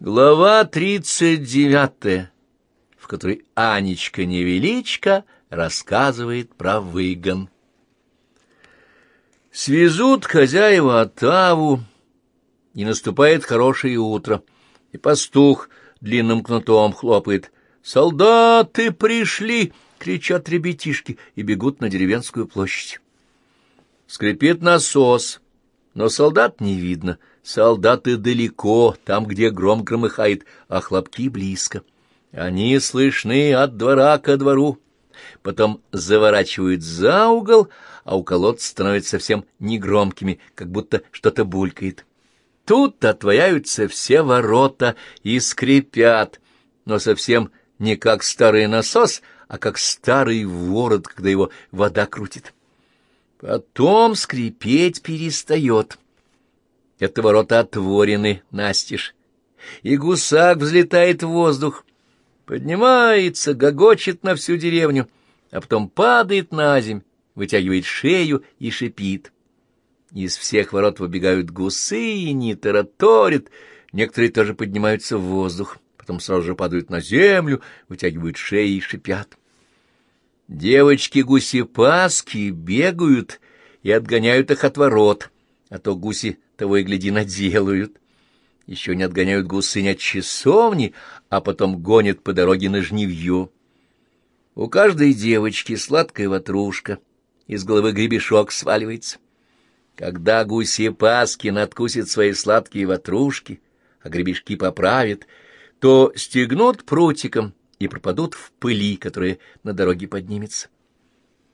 Глава тридцать девятая, в которой Анечка Невеличка рассказывает про выгон. Свезут хозяева отаву, и наступает хорошее утро, и пастух длинным кнутом хлопает. «Солдаты пришли!» — кричат ребятишки и бегут на деревенскую площадь. Скрипит насос, но солдат не видно — Солдаты далеко, там, где гром громыхает, а хлопки близко. Они слышны от двора ко двору. Потом заворачивают за угол, а у колодца становятся совсем негромкими, как будто что-то булькает. Тут отворяются все ворота и скрипят, но совсем не как старый насос, а как старый ворот, когда его вода крутит. Потом скрипеть перестает. Это ворота отворены, настежь, и гусак взлетает в воздух, поднимается, гогочет на всю деревню, а потом падает на земь, вытягивает шею и шипит. Из всех ворот выбегают гусы, не тараторят, некоторые тоже поднимаются в воздух, потом сразу же падают на землю, вытягивают шеи и шипят. Девочки-гуси-паски бегают и отгоняют их от ворот, а то гуси того и гляди наделают. Еще не отгоняют гусынь от часовни, а потом гонят по дороге на жнивье. У каждой девочки сладкая ватрушка, из головы гребешок сваливается. Когда гуси Паски надкусят свои сладкие ватрушки, а гребешки поправят, то стегнут прутиком и пропадут в пыли, которая на дороге поднимется.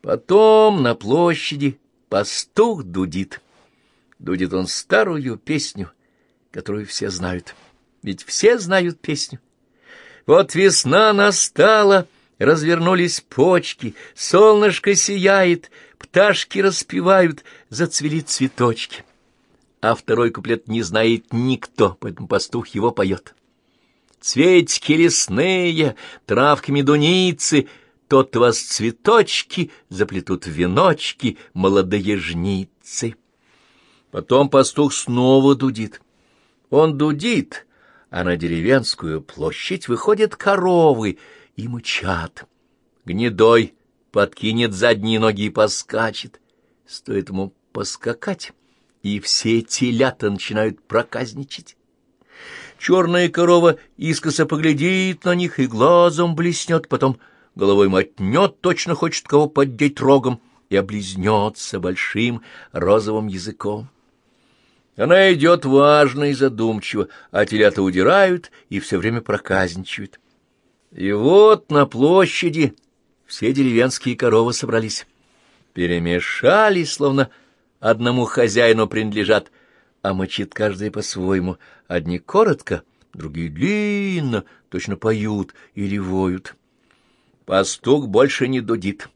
Потом на площади пастух дудит. Дудит он старую песню, которую все знают. Ведь все знают песню. Вот весна настала, развернулись почки, солнышко сияет, пташки распевают, зацвели цветочки. А второй куплет не знает никто, поэтому пастух его поет. Цветики лесные, травки медуницы, тот вас цветочки заплетут веночки молодые жницы. Потом пастух снова дудит. Он дудит, а на деревенскую площадь выходят коровы и мычат. Гнедой подкинет задние ноги и поскачет. Стоит ему поскакать, и все телята начинают проказничать. Черная корова искоса поглядит на них и глазом блеснет, потом головой мотнет, точно хочет кого поддеть рогом, и облизнется большим розовым языком. Она идет важно и задумчиво, а телята удирают и все время проказничают. И вот на площади все деревенские коровы собрались. Перемешались, словно одному хозяину принадлежат, а мочит каждый по-своему. Одни коротко, другие длинно, точно поют или воют. Пастух больше не дудит.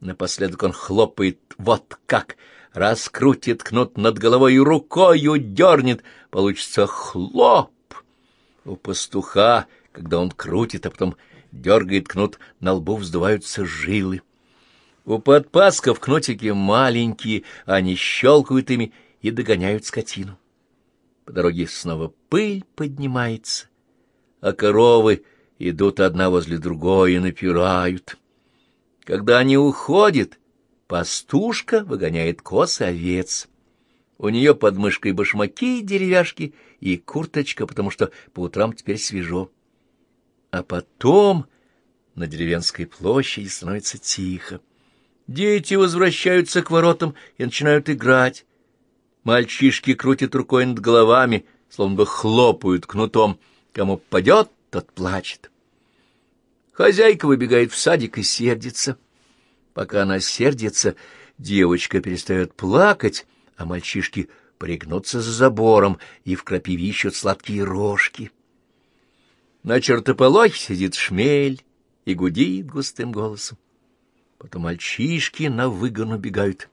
Напоследок он хлопает вот как — раскрутит кнут над головой и рукою дернет, получится хлоп. У пастуха, когда он крутит, а потом дергает кнут, на лбу вздуваются жилы. У подпасков кнутики маленькие, они щелкают ими и догоняют скотину. По дороге снова пыль поднимается, а коровы идут одна возле другой и напирают. Когда они уходят, Пастушка выгоняет коз и овец. У нее под мышкой башмаки и деревяшки и курточка, потому что по утрам теперь свежо. А потом на деревенской площади становится тихо. Дети возвращаются к воротам и начинают играть. Мальчишки крутят рукой над головами, словно бы хлопают кнутом. Кому попадет, тот плачет. Хозяйка выбегает в садик и сердится — Пока она сердится, девочка перестает плакать, а мальчишки пригнутся за забором и в крапиве ищут сладкие рожки. На чертополохе сидит шмель и гудит густым голосом. Потом мальчишки на выгон убегают.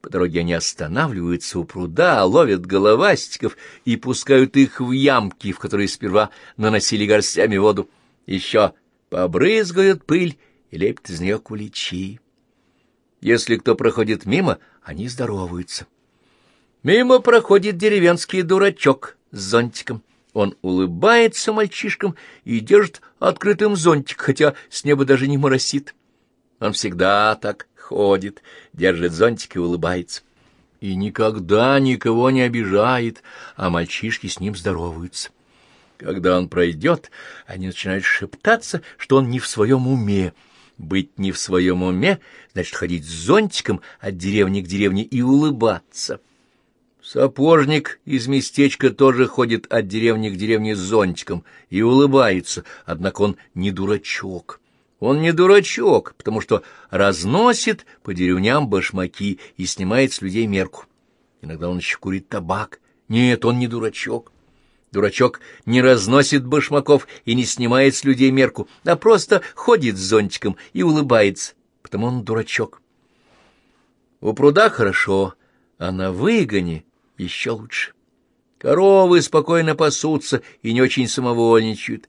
По дороге они останавливаются у пруда, ловят головастиков и пускают их в ямки, в которые сперва наносили горстями воду. Еще побрызгают пыль и лепят из нее куличи. Если кто проходит мимо, они здороваются. Мимо проходит деревенский дурачок с зонтиком. Он улыбается мальчишкам и держит открытым зонтик, хотя с неба даже не моросит. Он всегда так ходит, держит зонтик и улыбается. И никогда никого не обижает, а мальчишки с ним здороваются. Когда он пройдет, они начинают шептаться, что он не в своем уме. Быть не в своем уме — значит ходить с зонтиком от деревни к деревне и улыбаться. Сапожник из местечка тоже ходит от деревни к деревне с зонтиком и улыбается, однако он не дурачок. Он не дурачок, потому что разносит по деревням башмаки и снимает с людей мерку. Иногда он еще курит табак. Нет, он не дурачок. Дурачок не разносит башмаков и не снимает с людей мерку, а просто ходит с зонтиком и улыбается, потому он дурачок. У пруда хорошо, а на выгоне еще лучше. Коровы спокойно пасутся и не очень самовольничают.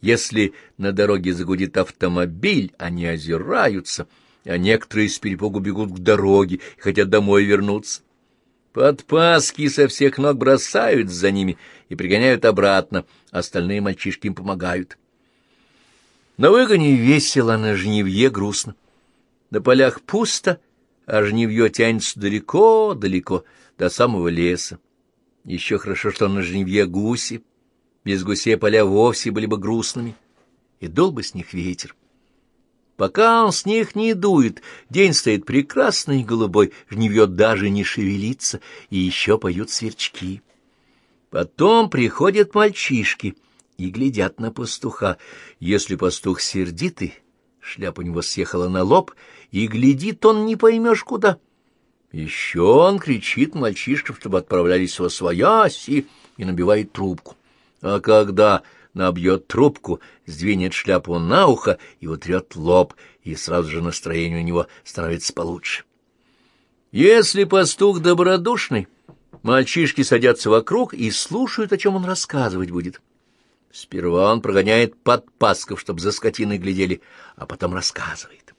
Если на дороге загудит автомобиль, они озираются, а некоторые с перепугу бегут к дороге и хотят домой вернуться. Подпаски со всех ног бросают за ними и пригоняют обратно, остальные мальчишки им помогают. На выгоне весело, на жнивье грустно. На полях пусто, а жнивье тянется далеко-далеко, до самого леса. Еще хорошо, что на жнивье гуси. Без гусей поля вовсе были бы грустными, и дул бы с них ветер. Пока он с них не дует, день стоит прекрасный голубой, жнивье даже не шевелится, и еще поют сверчки. Потом приходят мальчишки и глядят на пастуха. Если пастух сердитый, шляпа у него съехала на лоб, и глядит он не поймешь куда — еще он кричит мальчишкам, чтобы отправлялись во свояси, и набивает трубку. А когда набьет трубку, сдвинет шляпу на ухо и утрет лоб, и сразу же настроение у него становится получше. Если пастух добродушный, мальчишки садятся вокруг и слушают, о чем он рассказывать будет. Сперва он прогоняет подпасков, чтобы за скотиной глядели, а потом рассказывает.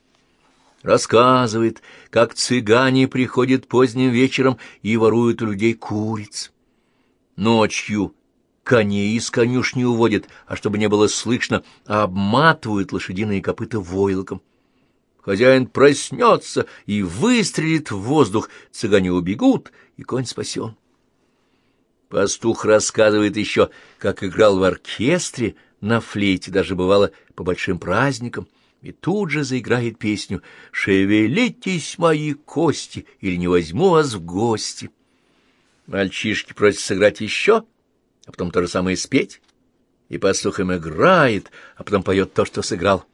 Рассказывает, как цыгане приходят поздним вечером и воруют у людей куриц. Ночью коней из конюшни уводят, а чтобы не было слышно, обматывают лошадиные копыта войлоком. Хозяин проснется и выстрелит в воздух, цыгане убегут, и конь спасен. Пастух рассказывает еще, как играл в оркестре на флейте, даже бывало по большим праздникам — и тут же заиграет песню «Шевелитесь, мои кости, или не возьму вас в гости». Мальчишки просят сыграть еще, а потом то же самое спеть, и пастух им играет, а потом поет то, что сыграл.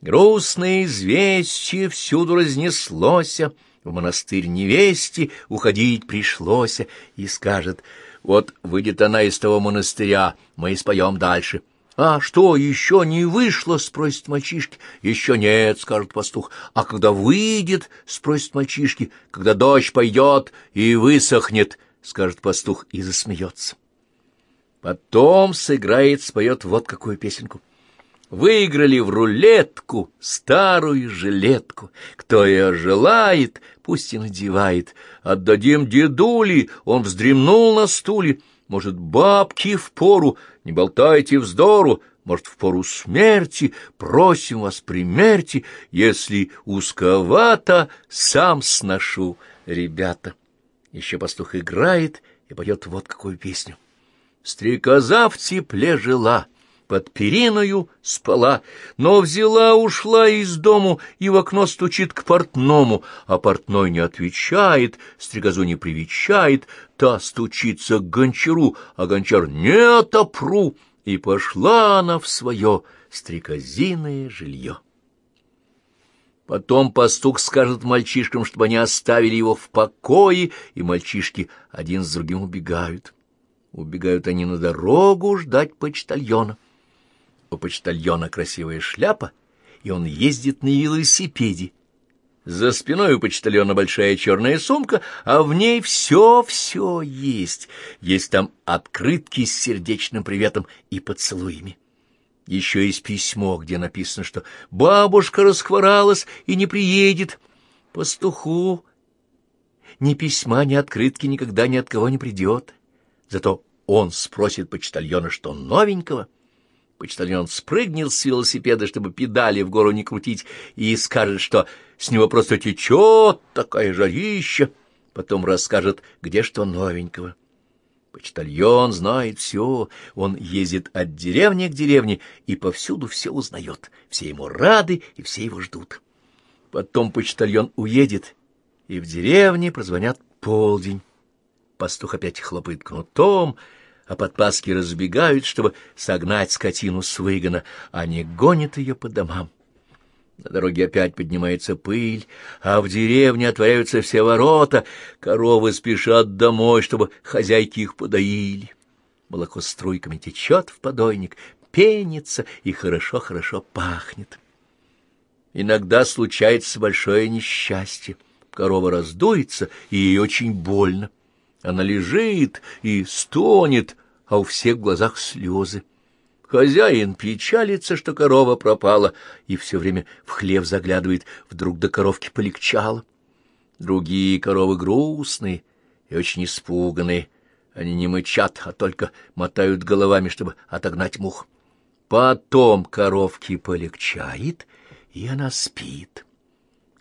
Грустное известие всюду разнеслося, в монастырь невесте уходить пришлось, и скажет, вот выйдет она из того монастыря, мы и споем дальше —— А что, еще не вышло? — спросит мальчишки. — Еще нет, — скажет пастух. — А когда выйдет? — спросит мальчишки. — Когда дождь пойдет и высохнет, — скажет пастух и засмеется. Потом сыграет, споет вот какую песенку. Выиграли в рулетку старую жилетку. Кто ее желает, пусть и надевает. Отдадим дедули, он вздремнул на стуле. Может, бабки в пору, не болтайте вздору, может, в пору смерти, просим вас, примерьте, если узковато, сам сношу, ребята. Еще пастух играет и поет вот какую песню. Стрекоза в тепле жила, под периною спала, но взяла, ушла из дому и в окно стучит к портному, а портной не отвечает, стрекозу не привечает, та стучится к гончару, а гончар не отопру, и пошла она в свое стрекозиное жилье. Потом пастух скажет мальчишкам, чтобы они оставили его в покое, и мальчишки один с другим убегают. Убегают они на дорогу ждать почтальона. У почтальона красивая шляпа, и он ездит на велосипеде. За спиной у почтальона большая черная сумка, а в ней все-все есть. Есть там открытки с сердечным приветом и поцелуями. Еще есть письмо, где написано, что бабушка расхворалась и не приедет. Пастуху ни письма, ни открытки никогда ни от кого не придет. Зато он спросит почтальона, что новенького. Почтальон спрыгнет с велосипеда, чтобы педали в гору не крутить, и скажет, что с него просто течет такая жарища. Потом расскажет, где что новенького. Почтальон знает все, он ездит от деревни к деревне и повсюду все узнает. Все ему рады и все его ждут. Потом почтальон уедет, и в деревне прозвонят полдень. Пастух опять хлопает кнутом, а подпаски разбегают, чтобы согнать скотину с выгона, а не гонят ее по домам. На дороге опять поднимается пыль, а в деревне отворяются все ворота, коровы спешат домой, чтобы хозяйки их подоили. Молоко струйками течет в подойник, пенится и хорошо-хорошо пахнет. Иногда случается большое несчастье. Корова раздуется, и ей очень больно. Она лежит и стонет, а у всех в глазах слезы. Хозяин печалится, что корова пропала, и все время в хлев заглядывает, вдруг до коровки полегчало. Другие коровы грустные и очень испуганные. Они не мычат, а только мотают головами, чтобы отогнать мух. Потом коровке полегчает, и она спит.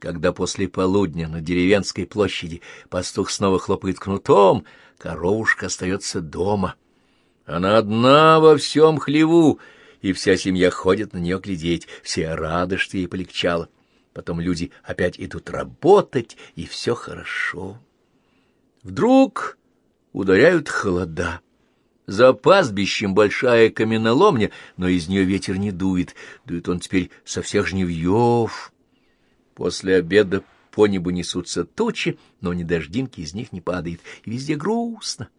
Когда после полудня на деревенской площади пастух снова хлопает кнутом, коровушка остается дома. Она одна во всем хлеву, и вся семья ходит на нее глядеть, все рады, что ей полегчало. Потом люди опять идут работать, и все хорошо. Вдруг ударяют холода. За пастбищем большая каменоломня, но из нее ветер не дует. Дует он теперь со всех жневьев. После обеда по небу несутся тучи, но ни дождинки из них не падает, и везде грустно.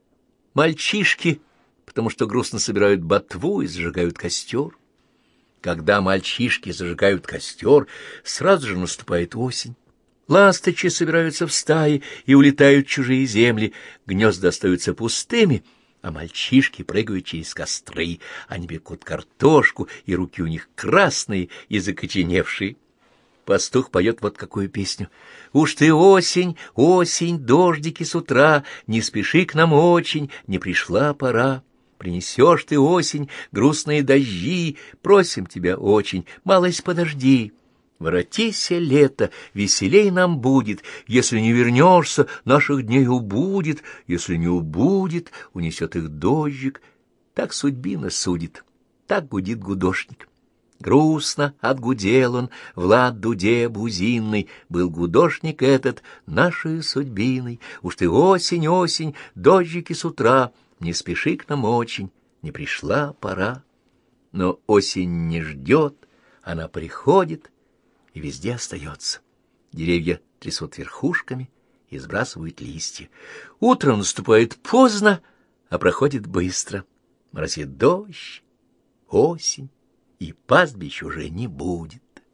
Мальчишки, потому что грустно собирают ботву и зажигают костер. Когда мальчишки зажигают костер, сразу же наступает осень. Ласточи собираются в стаи и улетают в чужие земли, гнезда остаются пустыми, а мальчишки прыгают через костры, они бегут картошку, и руки у них красные и закоченевшие. Пастух поет вот какую песню. «Уж ты осень, осень, дождики с утра, не спеши к нам очень, не пришла пора. Принесешь ты осень, грустные дожди, просим тебя очень, малость подожди». Воротися лето, веселей нам будет, если не вернешься, наших дней убудет, если не убудет, унесет их дождик. Так судьбина судит, так гудит гудошник. Грустно отгудел он, Влад Дуде Бузинный, Был гудошник этот нашей судьбиной. Уж ты осень, осень, дождики с утра, Не спеши к нам очень, не пришла пора. Но осень не ждет, она приходит и везде остается. Деревья трясут верхушками и сбрасывают листья. Утро наступает поздно, а проходит быстро. Моросит дождь, осень и пастбищ уже не будет.